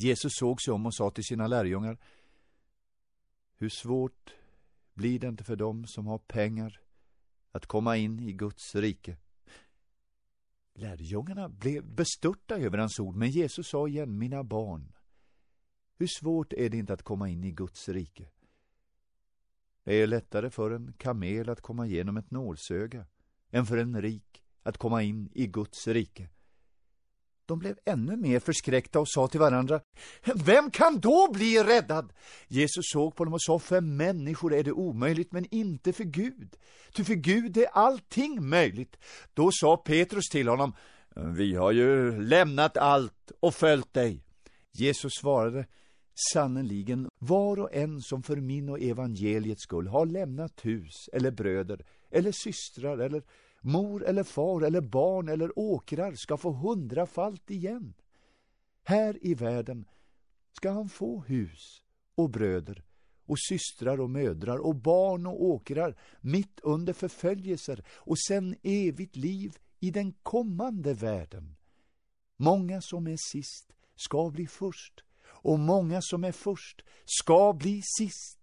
Jesus såg sig om och sa till sina lärjungar Hur svårt blir det inte för dem som har pengar att komma in i Guds rike? Lärjungarna blev bestörta över hans ord, men Jesus sa igen, mina barn, hur svårt är det inte att komma in i Guds rike? Det är lättare för en kamel att komma igenom ett nålsöga än för en rik att komma in i Guds rike. De blev ännu mer förskräckta och sa till varandra, vem kan då bli räddad? Jesus såg på dem och sa, för människor är det omöjligt, men inte för Gud. Ty för Gud är allting möjligt. Då sa Petrus till honom, vi har ju lämnat allt och följt dig. Jesus svarade, sannerligen, var och en som för min och evangeliets skull har lämnat hus eller bröder eller systrar eller mor eller far eller barn eller åkrar ska få hundrafalt igen. Här i världen ska han få hus och bröder och systrar och mödrar och barn och åkrar mitt under förföljelser och sen evigt liv i den kommande världen. Många som är sist ska bli först och många som är först ska bli sist.